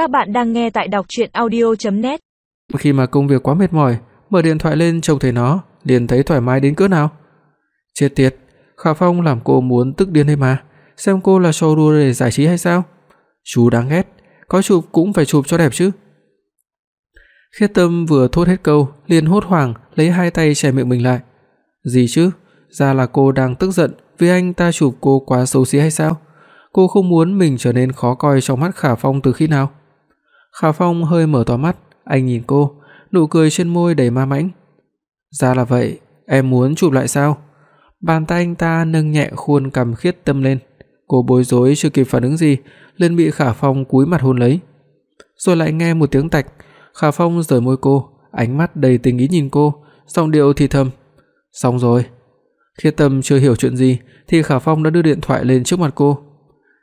Các bạn đang nghe tại đọc audio net Khi mà công việc quá mệt mỏi, mở điện thoại lên trông thấy nó, liền thấy thoải mái đến cỡ nào. Chết tiệt, Khả Phong làm cô muốn tức điên hay mà, xem cô là show đua để giải trí hay sao? Chú đáng ghét, có chụp cũng phải chụp cho đẹp chứ. Khiết Tâm vừa thốt hết câu, liền hốt hoảng lấy hai tay che miệng mình lại. Gì chứ? Ra là cô đang tức giận vì anh ta chụp cô quá xấu xí hay sao? Cô không muốn mình trở nên khó coi trong mắt Khả Phong từ khi nào? Khả Phong hơi mở to mắt, anh nhìn cô, nụ cười trên môi đầy ma mãnh. "Ra là vậy, em muốn chụp lại sao?" Bàn tay anh ta nâng nhẹ khuôn cằm Khiết Tâm lên. Cô bối rối chưa kịp phản ứng gì, liền bị Khả Phong cúi mặt hôn lấy. Rồi lại nghe một tiếng tạch, Khả Phong rời môi cô, ánh mắt đầy tình ý nhìn cô, giọng điệu thì thầm, "Xong rồi." Khiết Tâm chưa hiểu chuyện gì thì Khả Phong đã đưa điện thoại lên trước mặt cô.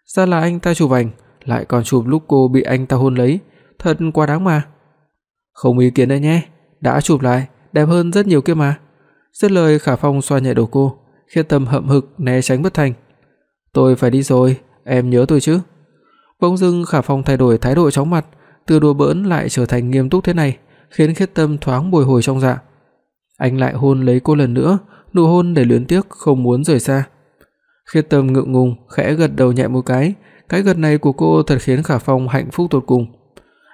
Ra là anh ta chụp ảnh, lại còn chụp lúc cô bị anh ta hôn lấy, thật quá đáng mà. Không ý kiến đấy nhé, đã chụp lại, đẹp hơn rất nhiều kia mà. Dứt lời Khả Phong xoa nhẹ đầu cô, Khiết Tâm hậm hực né tránh bất thành. Tôi phải đi rồi, em nhớ tôi chứ? Bỗng dưng Khả Phong thay đổi thái độ chóng mặt, từ đùa bỡn lại trở thành nghiêm túc thế này, khiến Khiết Tâm thoáng bồi hồi trong dạ. Anh lại hôn lấy cô lần nữa, nụ hôn đầy luyến tiếc không muốn rời xa. Khiết Tâm ngượng ngùng khẽ gật đầu nhẹ một cái, cái gật này của cô thật khiến Khả Phong hạnh phúc tột cùng.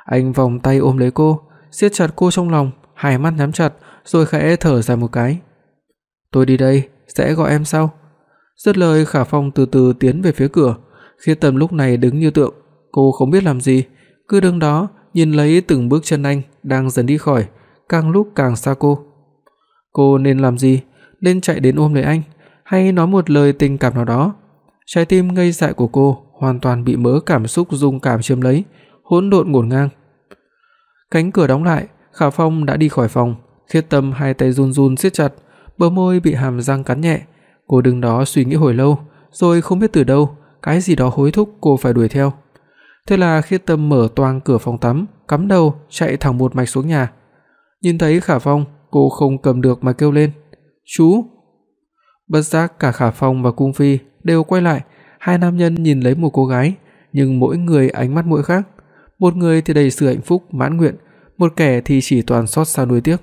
Anh vòng tay ôm lấy cô, siết chặt cô trong lòng, hai mắt nhắm chặt rồi khẽ thở dài một cái. "Tôi đi đây, sẽ gọi em sau." Dứt lời Khả Phong từ từ tiến về phía cửa, Khi Tâm lúc này đứng như tượng, cô không biết làm gì, cứ đứng đó nhìn lấy từng bước chân anh đang dần đi khỏi, càng lúc càng xa cô. Cô nên làm gì? Nên chạy đến ôm lấy anh hay nói một lời tình cảm nào đó? Trái tim ngây dại của cô hoàn toàn bị mớ cảm xúc dung cảm chiếm lấy, hỗn độn ngổn ngang. Cánh cửa đóng lại, Khả Phong đã đi khỏi phòng, Khiết Tâm hai tay run run siết chặt, bờ môi bị hàm răng cắn nhẹ. Cô đứng đó suy nghĩ hồi lâu, rồi không biết từ đâu, cái gì đó hối thúc cô phải đuổi theo. Thế là Khiết Tâm mở toang cửa phòng tắm, cắm đầu chạy thẳng một mạch xuống nhà. Nhìn thấy Khả Phong, cô không cầm được mà kêu lên, "Chú!" Bất giác cả Khả Phong và Cung Phi đều quay lại, hai nam nhân nhìn lấy một cô gái, nhưng mỗi người ánh mắt mỗi khác, một người thì đầy sự hạnh phúc mãn nguyện, một kẻ thì chỉ toàn xót xa nuối tiếc.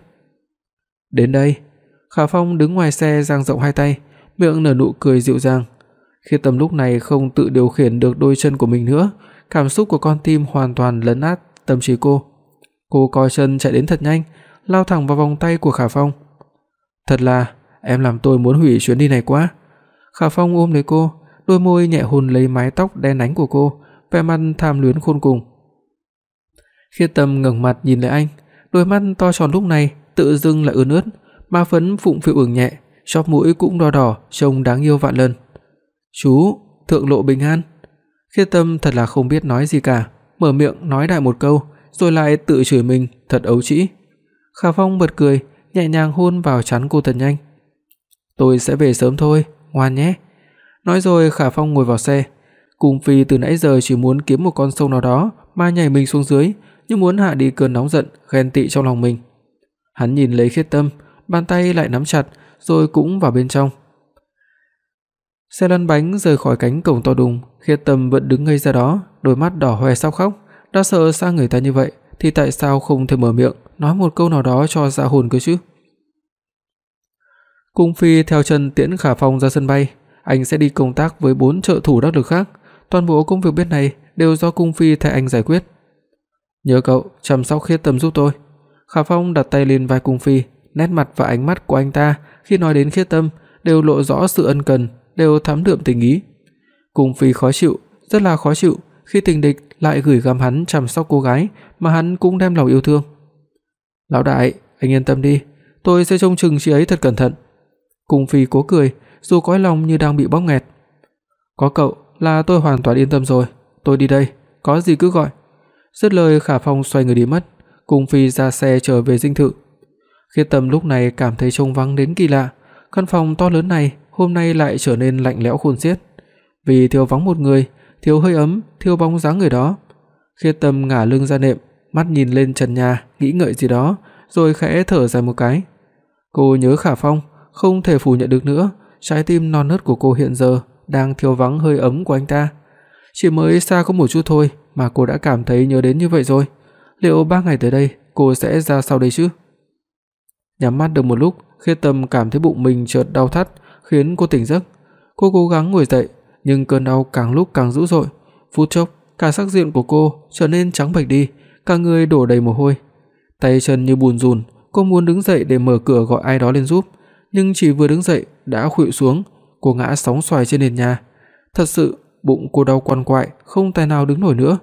Đến đây, Khả Phong đứng ngoài xe dang rộng hai tay, miệng nở nụ cười dịu dàng. Khi Tâm lúc này không tự điều khiển được đôi chân của mình nữa, cảm xúc của con tim hoàn toàn lấn át tâm trí cô. Cô coi chân chạy đến thật nhanh, lao thẳng vào vòng tay của Khả Phong. "Thật là em làm tôi muốn hủy chuyến đi này quá." Khả Phong ôm lấy cô, đôi môi nhẹ hôn lấy mái tóc đen nhánh của cô, vẻ mặt tham luyến khôn cùng. Khiết Tâm ngẩng mặt nhìn lại anh, đôi mắt to tròn lúc này tự dưng lại ướt ướt, má phấn phụng phiu ửng nhẹ, chóp mũi cũng đỏ đỏ, trông đáng yêu vạn lần. "Chú, thượng lộ bình an." Khiết Tâm thật là không biết nói gì cả, mở miệng nói đại một câu, rồi lại tự chửi mình thật ấu trĩ. Khả Phong bật cười, nhẹ nhàng hôn vào trán cô thật nhanh. "Tôi sẽ về sớm thôi, ngoan nhé." Nói rồi Khả Phong ngồi vào xe. Cung Phi từ nãy giờ chỉ muốn kiếm một con sông nào đó mà nhảy mình xuống dưới, như muốn hạ đi cơn nóng giận, ghen tị trong lòng mình. Hắn nhìn lấy Khiết Tâm, bàn tay lại nắm chặt, rồi cũng vào bên trong. Xe lăn bánh rời khỏi cánh cổng to đùng, Khiết Tâm vẫn đứng ngây ra đó, đôi mắt đỏ hoe sắp khóc, đã sợ xa người ta như vậy thì tại sao không thể mở miệng nói một câu nào đó cho dạ hồn cơ chứ? Cung Phi theo chân tiễn Khả Phong ra sân bay, anh sẽ đi công tác với bốn trợ thủ đắc lực khác, toàn bộ công việc bên này đều do cung phi thay anh giải quyết. Nhớ cậu chăm sóc Khiết Tâm giúp tôi." Khả Phong đặt tay lên vai cung phi, nét mặt và ánh mắt của anh ta khi nói đến Khiết Tâm đều lộ rõ sự ân cần, đều thắm đượm tình ý. Cung phi khó chịu, rất là khó chịu khi tình địch lại gửi gắm hắn chăm sóc cô gái mà hắn cũng đem lòng yêu thương. "Lão đại, anh yên tâm đi, tôi sẽ trông chừng chị ấy thật cẩn thận." Cung phi cố cười, dù cõi lòng như đang bị bóp nghẹt. "Có cậu là tôi hoàn toàn yên tâm rồi, tôi đi đây, có gì cứ gọi." Dứt lời Khả Phong xoay người đi mất, Cung Phi ra xe trở về dinh thự. Khiết Tâm lúc này cảm thấy trông vắng đến kỳ lạ, căn phòng to lớn này hôm nay lại trở nên lạnh lẽo khôn xiết, vì thiếu vắng một người, thiếu hơi ấm, thiếu bóng dáng người đó. Khiết Tâm ngả lưng ra nệm, mắt nhìn lên trần nhà, nghĩ ngợi gì đó, rồi khẽ thở dài một cái. Cô nhớ Khả Phong, không thể phủ nhận được nữa, trái tim non nớt của cô hiện giờ đang thiếu vắng hơi ấm của anh ta. Chỉ mới xa có một chút thôi mà cô đã cảm thấy nhớ đến như vậy rồi. Liệu ba ngày tới đây cô sẽ ra sao đây chứ? Nhắm mắt được một lúc, Khiết Tâm cảm thấy bụng mình chợt đau thắt, khiến cô tỉnh giấc. Cô cố gắng ngồi dậy, nhưng cơn đau càng lúc càng dữ dội. Phút chốc, cả sắc diện của cô trở nên trắng bệch đi, cả người đổ đầy mồ hôi. Tay chân như bùn rùn, cô muốn đứng dậy để mở cửa gọi ai đó lên giúp, nhưng chỉ vừa đứng dậy đã khuỵu xuống, cô ngã sóng xoài trên nền nhà. Thật sự, bụng cô đau quằn quại, không tài nào đứng nổi nữa.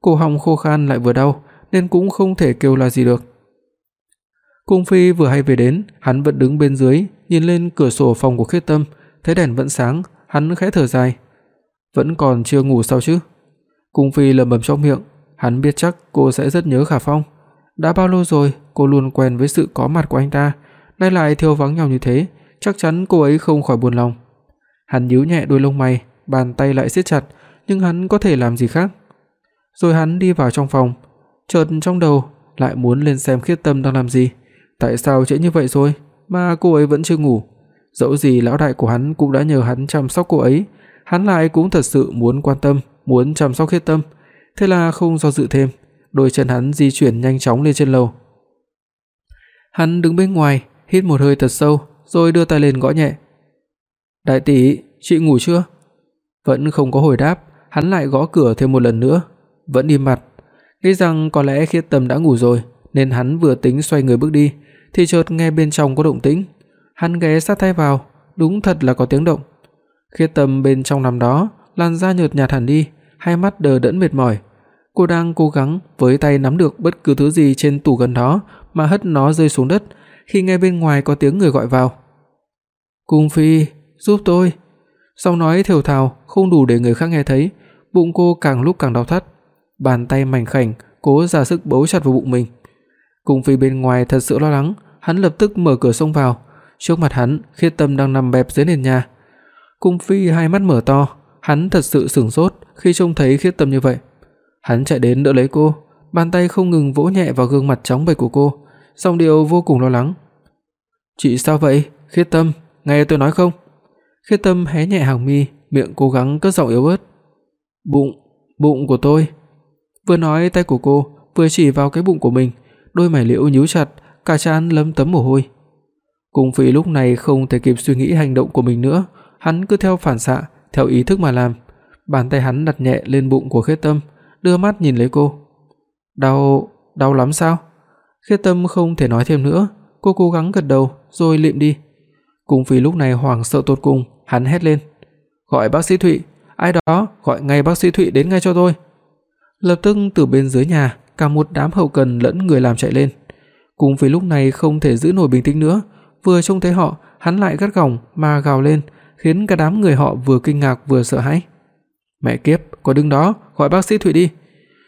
Cổ họng khô khan lại vừa đau, nên cũng không thể kêu la gì được. Cung Phi vừa hay về đến, hắn vẫn đứng bên dưới, nhìn lên cửa sổ phòng của Khiết Tâm, thấy đèn vẫn sáng, hắn khẽ thở dài. Vẫn còn chưa ngủ sao chứ? Cung Phi lẩm bẩm trong miệng, hắn biết chắc cô sẽ rất nhớ Khả Phong. Đã bao lâu rồi cô luôn quen với sự có mặt của anh ta, nay lại thiếu vắng nhau như thế, chắc chắn cô ấy không khỏi buồn lòng. Hắn nhíu nhẹ đôi lông mày, bàn tay lại siết chặt, nhưng hắn có thể làm gì khác. Rồi hắn đi vào trong phòng, chợt trong đầu lại muốn lên xem Khiết Tâm đang làm gì. Tại sao trễ như vậy rồi mà cô ấy vẫn chưa ngủ? Dẫu gì lão đại của hắn cũng đã nhờ hắn chăm sóc cô ấy, hắn lại cũng thật sự muốn quan tâm, muốn chăm sóc Khiết Tâm. Thế là không do dự thêm, đôi chân hắn di chuyển nhanh chóng lên trên lầu. Hắn đứng bên ngoài, hít một hơi thật sâu, rồi đưa tay lên gõ nhẹ. "Đại tỷ, chị ngủ chưa?" Vẫn không có hồi đáp, hắn lại gõ cửa thêm một lần nữa, vẫn im mặt. Nghĩ rằng có lẽ Khiết Tâm đã ngủ rồi, nên hắn vừa tính xoay người bước đi, thì chợt nghe bên trong có động tĩnh. Hắn ghé sát tai vào, đúng thật là có tiếng động. Khiết Tâm bên trong nằm đó, làn da nhợt nhạt hẳn đi, hai mắt đờ đẫn mệt mỏi. Cô đang cố gắng với tay nắm được bất cứ thứ gì trên tủ gần đó mà hất nó rơi xuống đất, khi nghe bên ngoài có tiếng người gọi vào. "Cung phi, giúp tôi." Giọng nói thều thào không đủ để người khác nghe thấy, bụng cô càng lúc càng đau thắt, bàn tay mảnh khảnh cố ra sức bấu chặt vào bụng mình. Cung phi bên ngoài thật sự lo lắng, hắn lập tức mở cửa xông vào, trước mặt hắn, Khiết Tâm đang nằm bẹp dưới nền nhà. Cung phi hai mắt mở to, hắn thật sự sửng sốt khi trông thấy Khiết Tâm như vậy. Hắn chạy đến đỡ lấy cô, bàn tay không ngừng vỗ nhẹ vào gương mặt trắng bệch của cô, giọng điệu vô cùng lo lắng. "Chị sao vậy? Khiết Tâm, nghe tôi nói không?" Khê Tâm hé nhẹ hàng mi, miệng cố gắng cất giọng yếu ớt. "Bụng, bụng của tôi." Vừa nói tay của cô vừa chỉ vào cái bụng của mình, đôi mày liễu nhíu chặt, cả trán lấm tấm mồ hôi. Cung Phi lúc này không thể kịp suy nghĩ hành động của mình nữa, hắn cứ theo phản xạ, theo ý thức mà làm. Bàn tay hắn đặt nhẹ lên bụng của Khê Tâm, đưa mắt nhìn lấy cô. "Đau, đau lắm sao?" Khê Tâm không thể nói thêm nữa, cô cố gắng gật đầu rồi lịm đi. Cung Phi lúc này hoảng sợ tột cùng, hắn hét lên: "Gọi bác sĩ Thụy, ai đó, gọi ngay bác sĩ Thụy đến ngay cho tôi." Lập tức từ bên dưới nhà, cả một đám hậu cần lẫn người làm chạy lên. Cùng với lúc này không thể giữ nổi bình tĩnh nữa, vừa trông thấy họ, hắn lại gắt gỏng mà gào lên, khiến cả đám người họ vừa kinh ngạc vừa sợ hãi. "Mẹ kiếp, có đứng đó, gọi bác sĩ Thụy đi."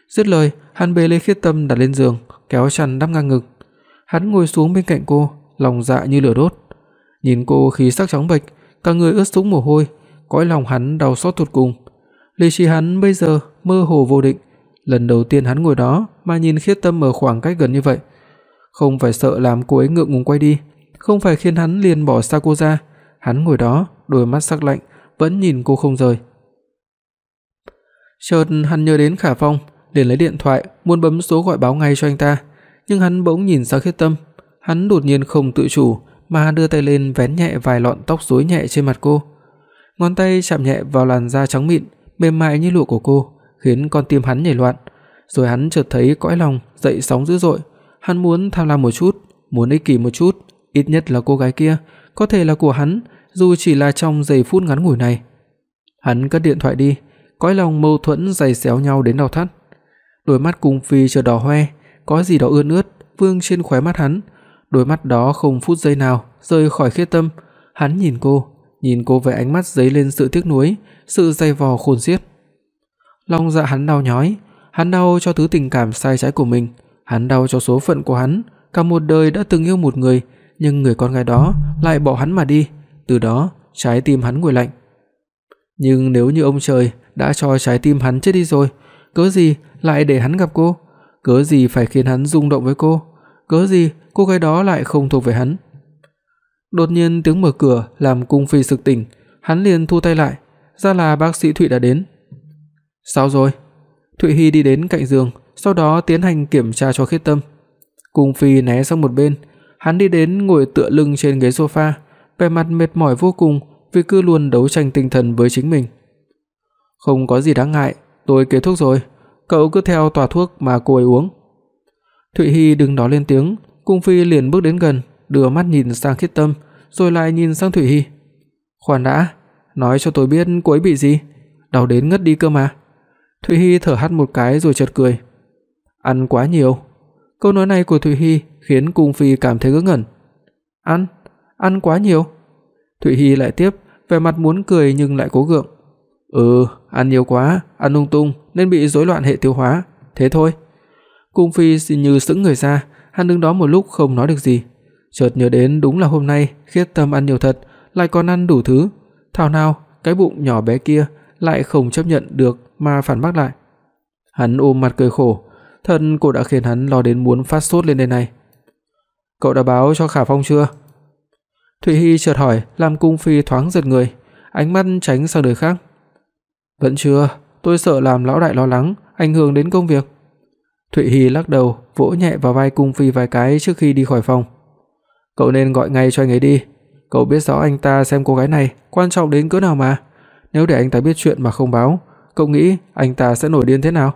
Dứt lời, hắn bế lấy Khiết Tâm đặt lên giường, kéo chăn đắp ngang ngực. Hắn ngồi xuống bên cạnh cô, lòng dạ như lửa đốt. Nhìn cô khí sắc trắng bệch, cả người ướt sũng mồ hôi, cõi lòng hắn đau xót tột cùng. Lý trí hắn bây giờ mơ hồ vô định, lần đầu tiên hắn ngồi đó mà nhìn Khiết Tâm ở khoảng cách gần như vậy, không phải sợ làm cô ấy ngượng ngùng quay đi, không phải khiến hắn liền bỏ xa cô ra, hắn ngồi đó, đôi mắt sắc lạnh vẫn nhìn cô không rời. Chợt hắn nhớ đến Khả Phong, liền lấy điện thoại muốn bấm số gọi báo ngay cho anh ta, nhưng hắn bỗng nhìn sang Khiết Tâm, hắn đột nhiên không tự chủ mà đưa tay lên vén nhẹ vài lọn tóc rối nhẹ trên mặt cô. Ngón tay chạm nhẹ vào làn da trắng mịn, mềm mại như lụa của cô, khiến con tim hắn nhảy loạn. Rồi hắn chợt thấy cõi lòng dậy sóng dữ dội, hắn muốn tham lam một chút, muốn ích kỷ một chút, ít nhất là cô gái kia có thể là của hắn, dù chỉ là trong giây phút ngắn ngủi này. Hắn cất điện thoại đi, cõi lòng mâu thuẫn dày xéo nhau đến đau thắt. Đôi mắt cung phi chợt đỏ hoe, có gì đó ươn ướt vương trên khóe mắt hắn, đôi mắt đó không phút giây nào rời khỏi Khiết Tâm, hắn nhìn cô, nhìn cô với ánh mắt dấy lên sự tiếc nuối, sự dày vò khôn xiết. Lòng dạ hắn đau nhói, hắn đau cho thứ tình cảm sai trái của mình, hắn đau cho số phận của hắn, cả một đời đã từng yêu một người, nhưng người con gái đó lại bỏ hắn mà đi, từ đó trái tim hắn nguội lạnh. Nhưng nếu như ông trời đã cho trái tim hắn chết đi rồi, cớ gì lại để hắn gặp cô? Cớ gì phải khiến hắn rung động với cô? Cớ gì cô gái đó lại không thuộc về hắn? Đột nhiên tiếng mở cửa làm cung phi sực tỉnh, hắn liền thu tay lại, ra là bác sĩ Thụy đã đến. Sao rồi? Thụy Hi đi đến cạnh giường, sau đó tiến hành kiểm tra cho Khiết Tâm. Cung Phi né sang một bên, hắn đi đến ngồi tựa lưng trên ghế sofa, vẻ mặt mệt mỏi vô cùng vì cứ luôn đấu tranh tinh thần với chính mình. Không có gì đáng ngại, tôi kết thúc rồi, cậu cứ theo tòa thuốc mà cô ấy uống. Thụy Hi đừng nói lên tiếng, Cung Phi liền bước đến gần, đưa mắt nhìn sang Khiết Tâm, rồi lại nhìn sang Thụy Hi. "Khoan đã, nói cho tôi biết cô ấy bị gì? Đau đến ngất đi cơ mà." Thụy Hi thở hắt một cái rồi chợt cười. "Ăn quá nhiều." Câu nói này của Thụy Hi khiến Cung Phi cảm thấy ngớ ngẩn. "Ăn? Ăn quá nhiều?" Thụy Hi lại tiếp, vẻ mặt muốn cười nhưng lại cố gượng. "Ừ, ăn nhiều quá, ăn lung tung nên bị rối loạn hệ tiêu hóa, thế thôi." Cung Phi như sững người ra, hắn đứng đó một lúc không nói được gì. Chợt nhớ đến đúng là hôm nay Khiết Tâm ăn nhiều thật, lại còn ăn đủ thứ, thảo nào cái bụng nhỏ bé kia lại không chấp nhận được mà phản bác lại. Hắn ôm mặt cười khổ, thân cô đã khiến hắn lo đến muốn phát sốt lên đây này. Cậu đã báo cho Khả Phong chưa? Thụy Hi chợt hỏi, làm cung phi thoáng giật người, ánh mắt tránh sang nơi khác. Vẫn chưa, tôi sợ làm lão đại lo lắng, ảnh hưởng đến công việc. Thụy Hi lắc đầu, vỗ nhẹ vào vai cung phi vài cái trước khi đi khỏi phòng. Cậu nên gọi ngay cho anh ấy đi, cậu biết rõ anh ta xem cô gái này quan trọng đến cỡ nào mà. Nếu để anh ta biết chuyện mà không báo, cậu nghĩ anh ta sẽ nổi điên thế nào?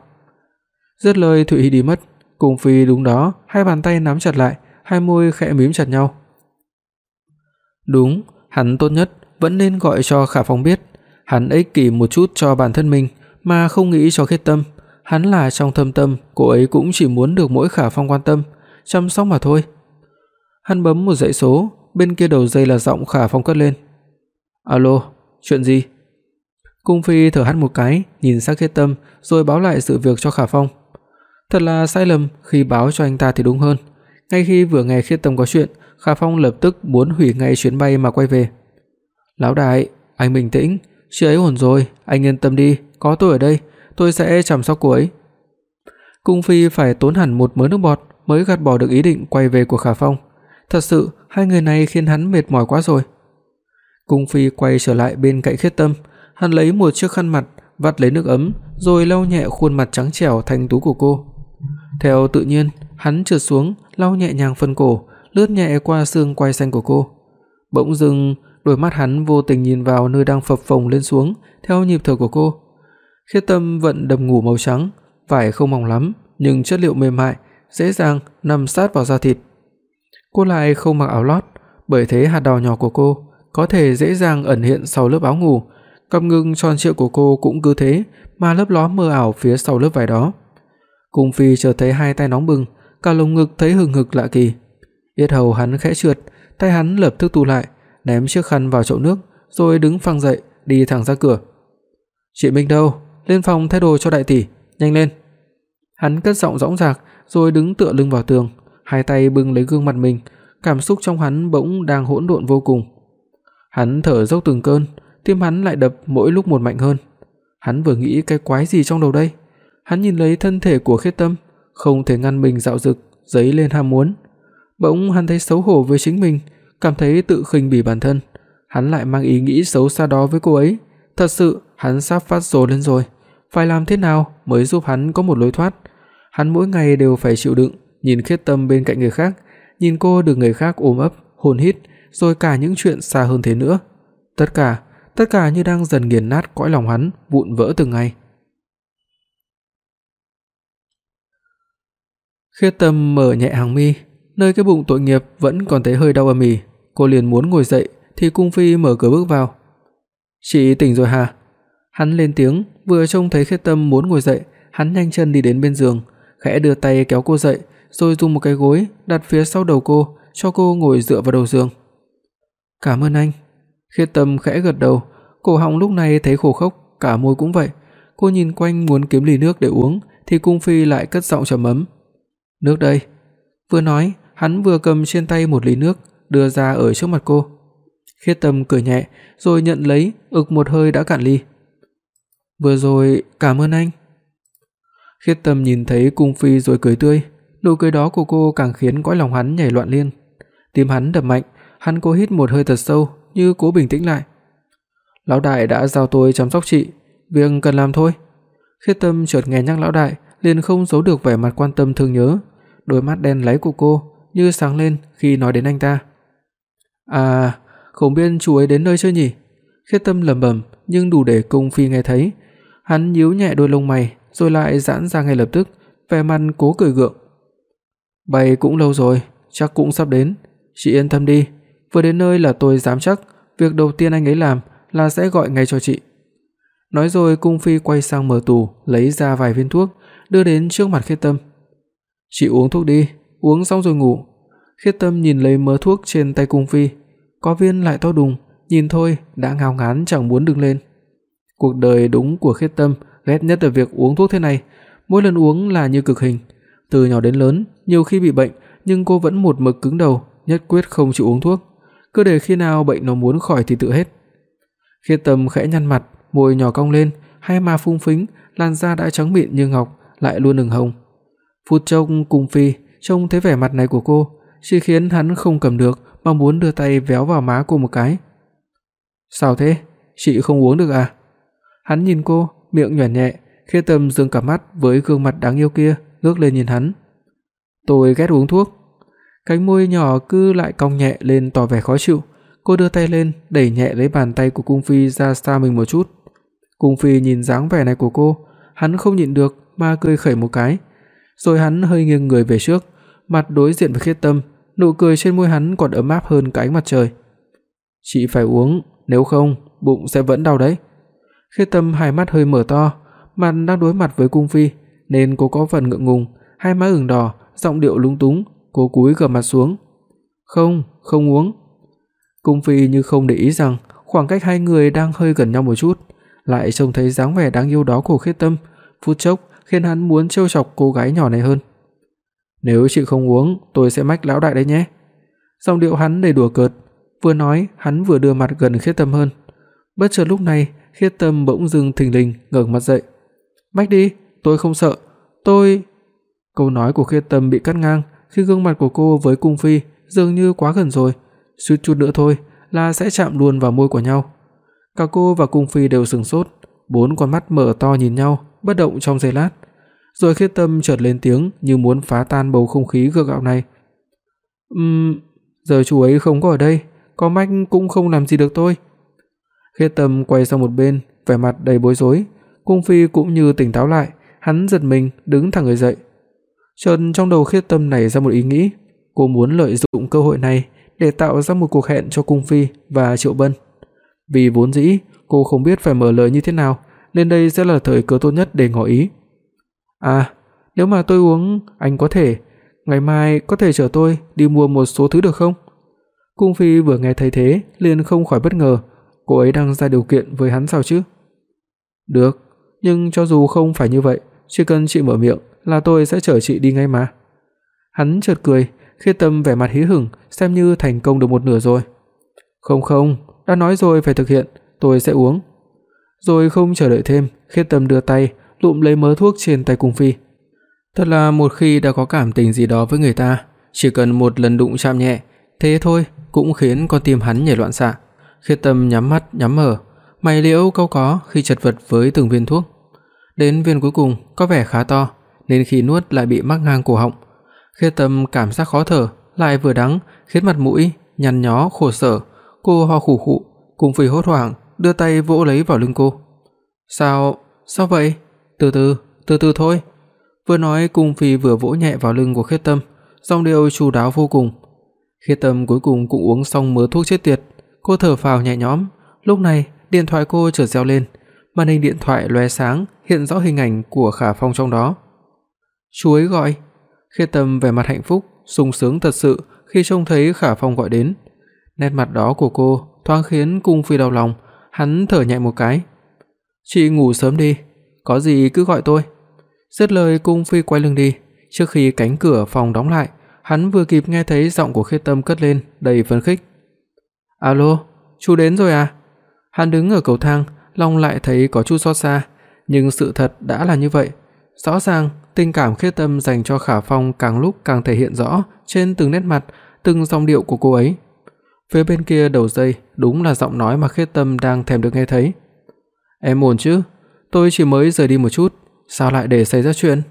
Dứt lời Thụy Hi đi mất, Cung Phi đúng đó, hai bàn tay nắm chặt lại, hai môi khẽ mím chặt nhau. Đúng, hắn tốt nhất vẫn nên gọi cho Khả Phong biết, hắn ích kỷ một chút cho bản thân mình mà không nghĩ cho Khiết Tâm, hắn là trong thâm tâm, cô ấy cũng chỉ muốn được mỗi Khả Phong quan tâm, chăm sóc mà thôi. Hắn bấm một dãy số, bên kia đầu dây là giọng Khả Phong cất lên. "Alo, chuyện gì?" Cung Phi thở hắt một cái, nhìn sang Khiết Tâm rồi báo lại sự việc cho Khả Phong. Thật là sai lầm khi báo cho anh ta thì đúng hơn. Ngay khi vừa nghe Khiết Tâm có chuyện, Khả Phong lập tức muốn hủy ngay chuyến bay mà quay về. "Lão đại, anh bình tĩnh, chị ấy ổn rồi, anh yên tâm đi, có tôi ở đây, tôi sẽ chăm sóc cô ấy." Cung Phi phải tốn hẳn một mớ nước bọt mới gạt bỏ được ý định quay về của Khả Phong. Thật sự, hai người này khiến hắn mệt mỏi quá rồi. Cung Phi quay trở lại bên cạnh Khiết Tâm, hắn lấy một chiếc khăn mặt, vắt lấy nước ấm, rồi lau nhẹ khuôn mặt trắng trẻo thanh tú của cô. Theo tự nhiên, hắn trượt xuống, lau nhẹ nhàng phần cổ, lướt nhẹ qua xương quai xanh của cô. Bỗng dưng, đôi mắt hắn vô tình nhìn vào nơi đang phập phồng lên xuống theo nhịp thở của cô. Khiết Tâm vận đầm ngủ màu trắng, vải không mỏng lắm, nhưng chất liệu mềm mại, dễ dàng nằm sát vào da thịt. Cô lại không mặc áo lót, bởi thế hạt đào nhỏ của cô có thể dễ dàng ẩn hiện sau lớp áo ngủ, cặp ngực tròn trịa của cô cũng cứ thế mà lấp ló mờ ảo phía sau lớp vải đó. Cung Phi chợt thấy hai tay nóng bừng, cả lồng ngực thấy hừng hực lạ kỳ. Yết hầu hắn khẽ trượt, tay hắn lập tức thu lại, ném chiếc khăn vào chậu nước, rồi đứng phăng dậy, đi thẳng ra cửa. "Chị Minh đâu? Lên phòng thay đồ cho đại tỷ, nhanh lên." Hắn cất giọng dõng dạc, rồi đứng tựa lưng vào tường, hai tay bưng lấy gương mặt mình, cảm xúc trong hắn bỗng đang hỗn độn vô cùng. Hắn thở dốc từng cơn, tim hắn lại đập mỗi lúc một mạnh hơn. Hắn vừa nghĩ cái quái gì trong đầu đây? Hắn nhìn lấy thân thể của Khiết Tâm, không thể ngăn mình dạo dực, dấy lên ham muốn. Bỗng hắn thấy xấu hổ với chính mình, cảm thấy tự khinh bỉ bản thân. Hắn lại mang ý nghĩ xấu xa đó với cô ấy, thật sự hắn sắp phát rồ lên rồi. Phải làm thế nào mới giúp hắn có một lối thoát? Hắn mỗi ngày đều phải chịu đựng, nhìn Khiết Tâm bên cạnh người khác, nhìn cô được người khác ôm ấp, hôn hít, rồi cả những chuyện xa hơn thế nữa. Tất cả, tất cả như đang dần nghiền nát cõi lòng hắn, vụn vỡ từng ngày. Khiết Tâm mở nhẹ hàng mi, nơi cái bụng tội nghiệp vẫn còn thấy hơi đau âm ỉ, cô liền muốn ngồi dậy thì cung phi mở cửa bước vào. "Chị tỉnh rồi hả?" Hắn lên tiếng, vừa trông thấy Khê Tâm muốn ngồi dậy, hắn nhanh chân đi đến bên giường, khẽ đưa tay kéo cô dậy, rồi dùng một cái gối đặt phía sau đầu cô, cho cô ngồi dựa vào đầu giường. "Cảm ơn anh." Khê Tâm khẽ gật đầu, cổ họng lúc này thấy khô khốc, cả môi cũng vậy. Cô nhìn quanh muốn kiếm ly nước để uống thì cung phi lại cất giọng trầm ấm. "Nước đây." Vừa nói, hắn vừa cầm trên tay một ly nước đưa ra ở trước mặt cô. Khê Tâm cười nhẹ, rồi nhận lấy, ực một hơi đã cạn ly. "Vừa rồi, cảm ơn anh." Khiết Tâm nhìn thấy cung phi rồi cười tươi, nụ cười đó của cô càng khiến cõi lòng hắn nhảy loạn liên. Tim hắn đập mạnh, hắn cố hít một hơi thật sâu, như cố bình tĩnh lại. "Lão đại đã giao tôi chăm sóc chị, việc cần làm thôi." Khiết Tâm chợt nghe nhắc lão đại, liền không giấu được vẻ mặt quan tâm thương nhớ, đôi mắt đen láy của cô như sáng lên khi nói đến anh ta. "À, không biết chú ấy đến nơi chưa nhỉ?" Khiết Tâm lẩm bẩm, nhưng đủ để Cung Phi nghe thấy. Hắn nhíu nhẹ đôi lông mày, rồi lại giãn ra ngay lập tức, vẻ mặt cố cười gượng. "Bay cũng lâu rồi, chắc cũng sắp đến, chị yên tâm đi, vừa đến nơi là tôi dám chắc, việc đầu tiên anh ấy làm là sẽ gọi ngay cho chị." Nói rồi cung phi quay sang mở tủ, lấy ra vài viên thuốc, đưa đến trước mặt Khiết Tâm. "Chị uống thuốc đi, uống xong rồi ngủ." Khiết Tâm nhìn lấy mớ thuốc trên tay cung phi, có viên lại to đùng, nhìn thôi đã ngao ngán chẳng muốn đứng lên. Cuộc đời đúng của Khiết Tâm ghét nhất là việc uống thuốc thế này, mỗi lần uống là như cực hình. Từ nhỏ đến lớn, nhiều khi bị bệnh, nhưng cô vẫn một mực cứng đầu, nhất quyết không chịu uống thuốc, cứ để khi nào bệnh nó muốn khỏi thì tự hết. Khiết Tâm khẽ nhăn mặt, môi nhỏ cong lên, hai má phúng phính, làn da đã trắng mịn như ngọc, lại luôn ửng hồng. Phút chốc cùng Phi trông thấy vẻ mặt này của cô, chỉ khiến hắn không cầm được mà muốn đưa tay véo vào má cô một cái. "Sao thế? Chị không uống được à?" Hắn nhìn cô, miệng nhếch nhẹ, Khê Tâm dương cả mắt với gương mặt đáng yêu kia, ngước lên nhìn hắn. "Tôi ghét uống thuốc." Cánh môi nhỏ cứ lại cong nhẹ lên tỏ vẻ khó chịu. Cô đưa tay lên, đẩy nhẹ lấy bàn tay của cung phi ra xa mình một chút. Cung phi nhìn dáng vẻ này của cô, hắn không nhịn được mà cười khẩy một cái. Rồi hắn hơi nghiêng người về trước, mặt đối diện với Khiết Tâm, nụ cười trên môi hắn còn ấm áp hơn cái ánh mặt trời. "Chị phải uống, nếu không bụng sẽ vẫn đau đấy." Khiết Tâm hai mắt hơi mở to, mặt đang đối mặt với cung phi nên cô có phần ngượng ngùng, hai má ửng đỏ, giọng điệu lúng túng, cô cúi gằm mặt xuống. "Không, không uống." Cung phi như không để ý rằng khoảng cách hai người đang hơi gần nhau một chút, lại trông thấy dáng vẻ đáng yêu đó của Khiết Tâm, phút chốc khiến hắn muốn trêu chọc cô gái nhỏ này hơn. "Nếu chị không uống, tôi sẽ mách lão đại đấy nhé." Giọng điệu hắn đầy đùa cợt, vừa nói, hắn vừa đưa mặt gần Khiết Tâm hơn. Bất chợt lúc này, Khiết Tâm bỗng dưng thình lình ngẩng mặt dậy. "Mách đi, tôi không sợ, tôi..." Câu nói của Khiết Tâm bị cắt ngang khi gương mặt của cô với cung phi dường như quá gần rồi, suýt chút nữa thôi là sẽ chạm luôn vào môi của nhau. Cả cô và cung phi đều sững sốt, bốn con mắt mở to nhìn nhau, bất động trong giây lát. Rồi Khiết Tâm chợt lên tiếng như muốn phá tan bầu không khí gượng gạo này. "Ừm, giờ chú ấy không có ở đây, có mách cũng không làm gì được tôi." Khiết Tâm quay sang một bên, vẻ mặt đầy bối rối, Cung Phi cũng như tỉnh táo lại, hắn giật mình đứng thẳng người dậy. Chợt trong đầu Khiết Tâm nảy ra một ý nghĩ, cô muốn lợi dụng cơ hội này để tạo ra một cuộc hẹn cho Cung Phi và Triệu Bân. Vì vốn dĩ cô không biết phải mở lời như thế nào, nên đây sẽ là thời cơ tốt nhất để ngỏ ý. "À, nếu mà tôi uống, anh có thể ngày mai có thể chở tôi đi mua một số thứ được không?" Cung Phi vừa nghe thấy thế, liền không khỏi bất ngờ, cô ấy đang ra điều kiện với hắn sao chứ? "Được, nhưng cho dù không phải như vậy, chỉ cần chị mở miệng là tôi sẽ chở chị đi ngay mà." Hắn chợt cười, Khiết Tâm vẻ mặt hí hửng, xem như thành công được một nửa rồi. "Không không, đã nói rồi phải thực hiện, tôi sẽ uống." Rồi không chờ đợi thêm, Khiết Tâm đưa tay lụm lấy mớ thuốc trên tay Cung Phi. Thật là một khi đã có cảm tình gì đó với người ta, chỉ cần một lần đụng chạm nhẹ, thế thôi cũng khiến con tim hắn nhảy loạn xạ. Khiết Tâm nhắm mắt nhắm mở, mày liễu câu có khi chật vật với từng viên thuốc. Đến viên cuối cùng có vẻ khá to, nên khi nuốt lại bị mắc ngang cổ họng. Khiết Tâm cảm giác khó thở, lại vừa đắng, khiến mặt mũi nhăn nhó khổ sở. Cô ho khủ khụ, cùng Phi hốt hoảng đưa tay vỗ lấy vào lưng cô. "Sao, sao vậy? Từ từ, từ từ thôi." Vừa nói Cung Phi vừa vỗ nhẹ vào lưng của Khiết Tâm, giọng điệu chu đáo vô cùng. Khiết Tâm cuối cùng cũng uống xong mớ thuốc chết tiệt, cô thở phào nhẹ nhõm. Lúc này, điện thoại cô chợt reo lên, màn hình điện thoại lóe sáng, hiện rõ hình ảnh của Khả Phong trong đó. "Chú ấy gọi." Khiết Tâm vẻ mặt hạnh phúc, sung sướng thật sự khi trông thấy Khả Phong gọi đến. Nét mặt đó của cô thoáng khiến Cung Phi đau lòng, hắn thở nhẹ một cái. "Chị ngủ sớm đi, có gì cứ gọi tôi." Dứt lời Cung Phi quay lưng đi, trước khi cánh cửa phòng đóng lại, hắn vừa kịp nghe thấy giọng của Khiết Tâm cất lên đầy phấn khích. "Alo, chú đến rồi à?" Hắn đứng ở cầu thang, lòng lại thấy có chút xót xa, nhưng sự thật đã là như vậy. Rõ ràng, tình cảm Khiết Tâm dành cho Khả Phong càng lúc càng thể hiện rõ trên từng nét mặt, từng giọng điệu của cô ấy. Phía bên kia đầu dây, đúng là giọng nói mà Khiết Tâm đang thèm được nghe thấy. "Em ổn chứ? Tôi chỉ mới rời đi một chút, sao lại để xảy ra chuyện?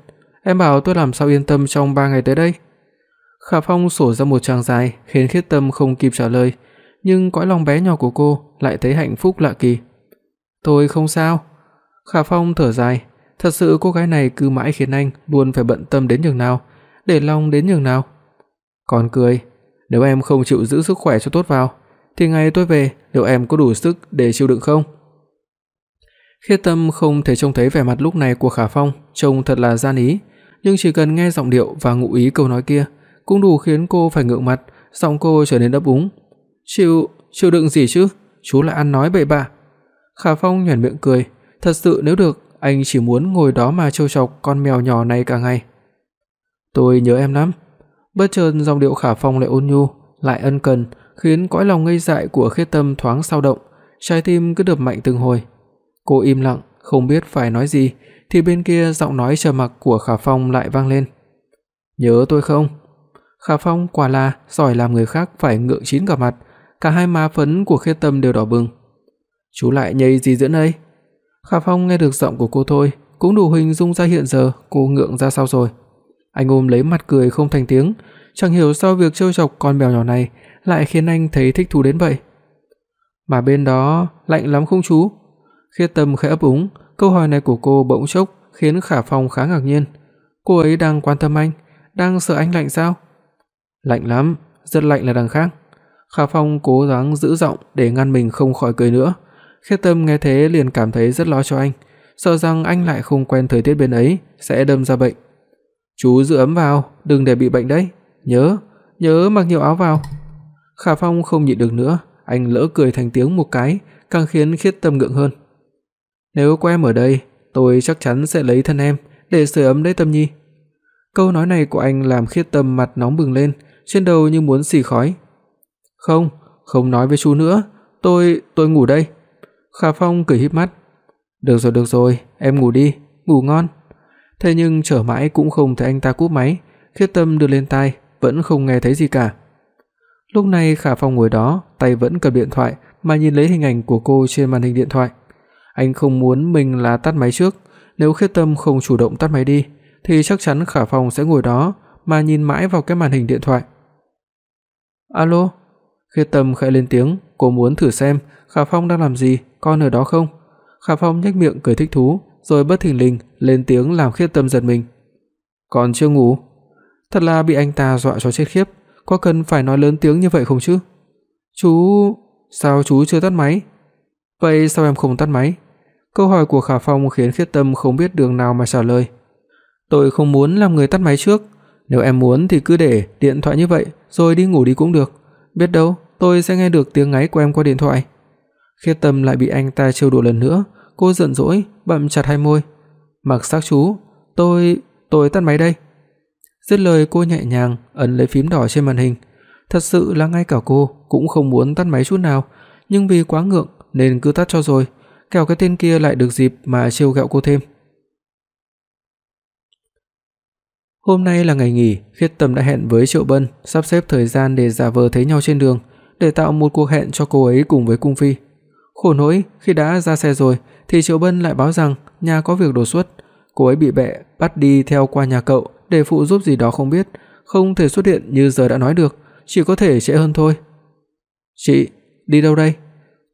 Em bảo tôi làm sao yên tâm trong 3 ngày tới đây?" Khả Phong sổ ra một tràng dài, khiến Khiết Tâm không kịp trả lời, nhưng cõi lòng bé nhỏ của cô lại thấy hạnh phúc lạ kỳ. "Tôi không sao." Khả Phong thở dài, thật sự cô gái này cứ mãi khiến anh luôn phải bận tâm đến nhường nào, để lòng đến nhường nào. Còn cười, nếu em không chịu giữ sức khỏe cho tốt vào, thì ngày tôi về, liệu em có đủ sức để chịu đựng không? Khiết Tâm không thể trông thấy vẻ mặt lúc này của Khả Phong, trông thật là gian ý, nhưng chỉ cần nghe giọng điệu và ngụ ý câu nói kia, cũng đủ khiến cô phải ngượng mặt, giọng cô trở nên ấp úng. "Chịu, chịu đựng gì chứ? Chú lại ăn nói bậy bạ." Khả Phong nhếch miệng cười, thật sự nếu được, anh chỉ muốn ngồi đó mà trêu chọc con mèo nhỏ này cả ngày. "Tôi nhớ em lắm." Bất chợt giọng điệu Khả Phong lại ôn nhu, lại ân cần, khiến cõi lòng ngây dại của Khiết Tâm thoáng dao động, trái tim cứ đập mạnh từng hồi. Cô im lặng, không biết phải nói gì, thì bên kia giọng nói trầm mặc của Khả Phong lại vang lên. "Nhớ tôi không?" Khả Phong quả là giỏi làm người khác phải ngượng chín cả mặt, cả hai má phấn của Khiết Tâm đều đỏ bừng. "Chú lại nhây gì giữa đây?" Khả Phong nghe được giọng của cô thôi, cũng đủ hình dung ra hiện giờ cô ngượng ra sao rồi. Anh ôm lấy mặt cười không thành tiếng, chẳng hiểu sao việc trêu chọc con mèo nhỏ này lại khiến anh thấy thích thú đến vậy. Mà bên đó lạnh lắm không chú? Khiết Tâm khẽ ấp úng, câu hỏi này của cô bỗng chốc khiến Khả Phong khá ngạc nhiên. Cô ấy đang quan tâm anh, đang sợ anh lạnh sao? Lạnh lắm, rất lạnh là đằng khác. Khả Phong cố gắng giữ giọng để ngăn mình không khỏi cười nữa. Khiết Tâm nghe thế liền cảm thấy rất lo cho anh, sợ rằng anh lại không quen thời tiết bên ấy sẽ đâm ra bệnh. "Chú giữ ấm vào, đừng để bị bệnh đấy, nhớ, nhớ mặc nhiều áo vào." Khả Phong không nhịn được nữa, anh lỡ cười thành tiếng một cái, càng khiến Khiết Tâm ngượng hơn. "Nếu có em ở đây, tôi chắc chắn sẽ lấy thân em để sưởi ấm đấy Tâm Nhi." Câu nói này của anh làm Khiết Tâm mặt nóng bừng lên, trên đầu như muốn xì khói. "Không, không nói với chú nữa, tôi tôi ngủ đây." Khả Phong cười híp mắt. "Được rồi, được rồi, em ngủ đi, ngủ ngon." Thế nhưng chờ mãi cũng không thấy anh ta cúp máy, Khiết Tâm đưa lên tai, vẫn không nghe thấy gì cả. Lúc này Khả Phong ngồi đó, tay vẫn cầm điện thoại mà nhìn lấy hình ảnh của cô trên màn hình điện thoại. Anh không muốn mình là tắt máy trước, nếu Khiết Tâm không chủ động tắt máy đi thì chắc chắn Khả Phong sẽ ngồi đó mà nhìn mãi vào cái màn hình điện thoại. "Alo?" Khiết Tâm khẽ lên tiếng, cô muốn thử xem Khả Phong đang làm gì, con ở đó không? Khả Phong nhếch miệng cười thích thú, rồi bất thình lình lên tiếng làm Khiết Tâm giật mình. "Còn chưa ngủ?" Thật là bị anh ta dọa cho chết khiếp, có cần phải nói lớn tiếng như vậy không chứ? "Chú, sao chú chưa tắt máy?" "Vậy sao em không tắt máy?" Câu hỏi của Khả Phong khiến Khiết Tâm không biết đường nào mà trả lời. "Tôi không muốn làm người tắt máy trước, nếu em muốn thì cứ để điện thoại như vậy rồi đi ngủ đi cũng được, biết đâu tôi sẽ nghe được tiếng ngáy của em qua điện thoại." Khiết Tâm lại bị anh ta trêu đùa lần nữa, cô giận dỗi, bặm chặt hai môi. "Mặc sắc chú, tôi tôi tắt máy đây." Dứt lời cô nhẹ nhàng ấn lấy phím đỏ trên màn hình. Thật sự là ngay cả cô cũng không muốn tắt máy chút nào, nhưng vì quá ngượng nên cứ tắt cho rồi, kẻo cái tên kia lại được dịp mà trêu ghẹo cô thêm. Hôm nay là ngày nghỉ, Khiết Tâm đã hẹn với Triệu Bân sắp xếp thời gian để giả vờ thấy nhau trên đường, để tạo một cuộc hẹn cho cô ấy cùng với cung phi. Khổ nỗi, khi đã ra xe rồi thì Triệu Bân lại báo rằng nhà có việc đột xuất, cô ấy bị bệ bắt đi theo qua nhà cậu để phụ giúp gì đó không biết, không thể xuất hiện như giờ đã nói được, chỉ có thể trễ hơn thôi. "Chị, đi đâu đây?"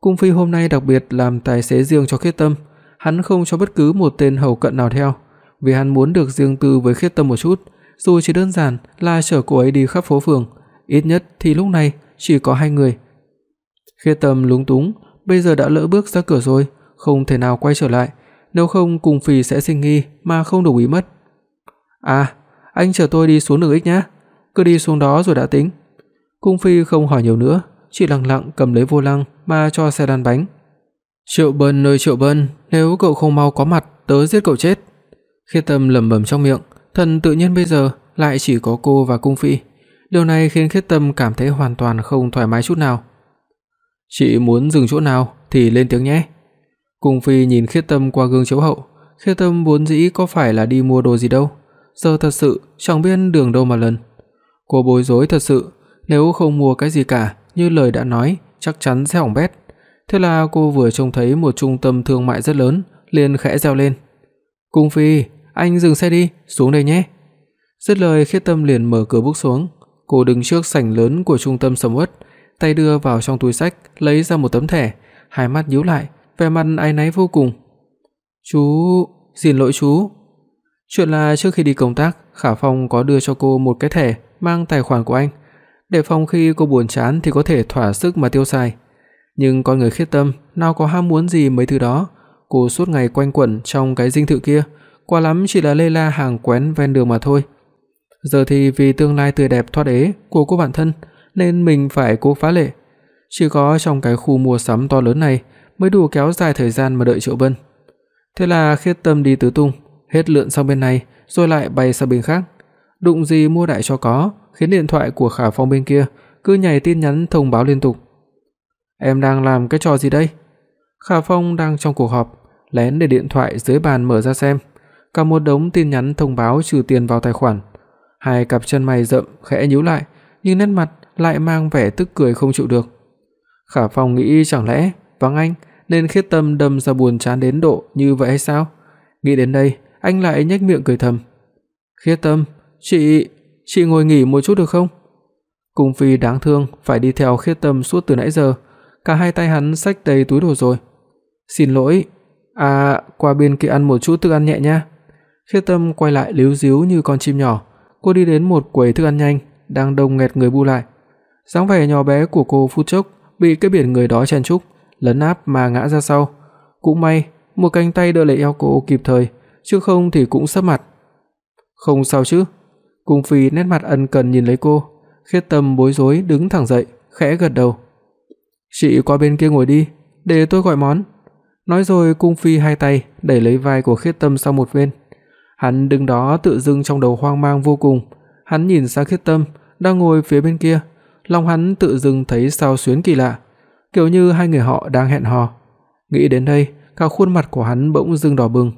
Cung phi hôm nay đặc biệt làm tài xế riêng cho Khiết Tâm, hắn không cho bất cứ một tên hầu cận nào theo, vì hắn muốn được riêng tư với Khiết Tâm một chút, dù chỉ đơn giản là chở cô ấy đi khắp phố phường, ít nhất thì lúc này chỉ có hai người. Khê Tâm lúng túng, bây giờ đã lỡ bước ra cửa rồi, không thể nào quay trở lại, nếu không Cung phi sẽ sinh nghi mà không đồng ý mất. "À, anh chở tôi đi xuống đường X nhé, cứ đi xuống đó rồi đã tính." Cung phi không hỏi nhiều nữa, chỉ lặng lặng cầm lấy vô lăng mà cho xe đan bánh. "Triệu Bân ơi Triệu Bân, nếu cậu không mau có mặt, tớ giết cậu chết." khi Tâm lẩm bẩm trong miệng, thần tự nhiên bây giờ lại chỉ có cô và cung phi. Điều này khiến Khiết Tâm cảm thấy hoàn toàn không thoải mái chút nào. "Chị muốn dừng chỗ nào thì lên tiếng nhé." Cung phi nhìn Khiết Tâm qua gương chiếu hậu, Khiết Tâm vốn dĩ có phải là đi mua đồ gì đâu, giờ thật sự chẳng biết đường đâu mà lần. Cô bối rối thật sự, nếu không mua cái gì cả, như lời đã nói, chắc chắn sẽ hỏng bét. Thế là cô vừa trông thấy một trung tâm thương mại rất lớn, liền khẽ reo lên. "Cung phi, anh dừng xe đi, xuống đây nhé." Dứt lời Khiết Tâm liền mở cửa bước xuống, cô đứng trước sảnh lớn của trung tâm sầm uất, tay đưa vào trong túi xách lấy ra một tấm thẻ, hai mắt nhíu lại, vẻ mặt áy náy vô cùng. "Chú, xin lỗi chú." Chuyện là trước khi đi công tác, Khả Phong có đưa cho cô một cái thẻ mang tài khoản của anh, để phòng khi cô buồn chán thì có thể thỏa sức mà tiêu xài. Nhưng con người khiết tâm nào có ham muốn gì mấy thứ đó, cô suốt ngày quanh quẩn trong cái dinh thự kia, quá lắm chỉ là lê la hàng quén ven đường mà thôi. Giờ thì vì tương lai tươi đẹp thoát ế của cô bản thân nên mình phải cố phá lệ. Chỉ có trong cái khu mua sắm to lớn này mới đủ kéo dài thời gian mà đợi Triệu Bân. Thế là Khiết Tâm đi tứ tung, hết lượn sang bên này rồi lại bay sang bên khác, đụng gì mua đại cho có, khiến điện thoại của Khả Phong bên kia cứ nhảy tin nhắn thông báo liên tục. Em đang làm cái trò gì đây? Khả Phong đang trong cuộc họp, lén để điện thoại dưới bàn mở ra xem, cả một đống tin nhắn thông báo trừ tiền vào tài khoản. Hai cặp chân mày rậm khẽ nhíu lại, nhưng nét mặt lại mang vẻ tức cười không chịu được. Khả Phong nghĩ chẳng lẽ vắng anh nên khiết tâm đâm ra buồn chán đến độ như vậy hay sao? Nghĩ đến đây, anh lại nhếch miệng cười thầm. "Khiết Tâm, chị, chị ngồi nghỉ một chút được không?" Cung Phi đáng thương phải đi theo Khiết Tâm suốt từ nãy giờ, cả hai tay hắn xách đầy túi đồ rồi. "Xin lỗi, à, qua bên kia ăn một chút thức ăn nhẹ nha." Khiết Tâm quay lại líu díu như con chim nhỏ, cô đi đến một quầy thức ăn nhanh đang đông nghẹt người bu lại. Dáng vẻ nhỏ bé của cô phút chốc bị cái biển người đó chen chúc, lấn áp mà ngã ra sau. Cũng may, một cánh tay đỡ lấy eo cô kịp thời, chứ không thì cũng sấp mặt. "Không sao chứ?" Cung Phi nét mặt ân cần nhìn lấy cô, Khiết Tâm bối rối đứng thẳng dậy, khẽ gật đầu. "Chị qua bên kia ngồi đi, để tôi gọi món." Nói rồi Cung Phi hai tay đẩy lấy vai của Khiết Tâm sang một bên. Hắn đứng đó tự dưng trong đầu hoang mang vô cùng, hắn nhìn sang Khiết Tâm đang ngồi phía bên kia, lòng hắn tự dưng thấy sao xuyến kỳ lạ, kiểu như hai người họ đang hẹn hò. Nghĩ đến đây, cả khuôn mặt của hắn bỗng dưng đỏ bừng.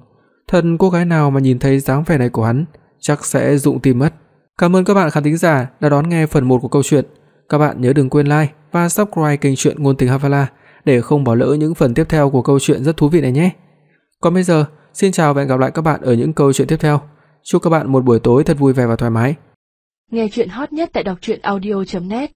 Thân cô gái nào mà nhìn thấy dáng vẻ này của hắn, chắc sẽ rụng tim mất. Cảm ơn các bạn khán thính giả đã đón nghe phần 1 của câu chuyện. Các bạn nhớ đừng quên like và subscribe kênh truyện ngôn tình Havala để không bỏ lỡ những phần tiếp theo của câu chuyện rất thú vị này nhé. Còn bây giờ, xin chào và hẹn gặp lại các bạn ở những câu chuyện tiếp theo. Chúc các bạn một buổi tối thật vui vẻ và thoải mái. Nghe truyện hot nhất tại đọc audio net